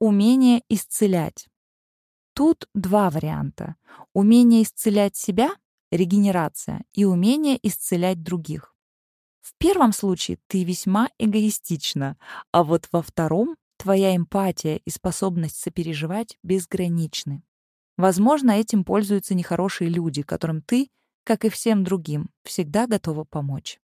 умение исцелять. Тут два варианта. Умение исцелять себя — регенерация, и умение исцелять других. В первом случае ты весьма эгоистична, а вот во втором твоя эмпатия и способность сопереживать безграничны. Возможно, этим пользуются нехорошие люди, которым ты, как и всем другим, всегда готова помочь.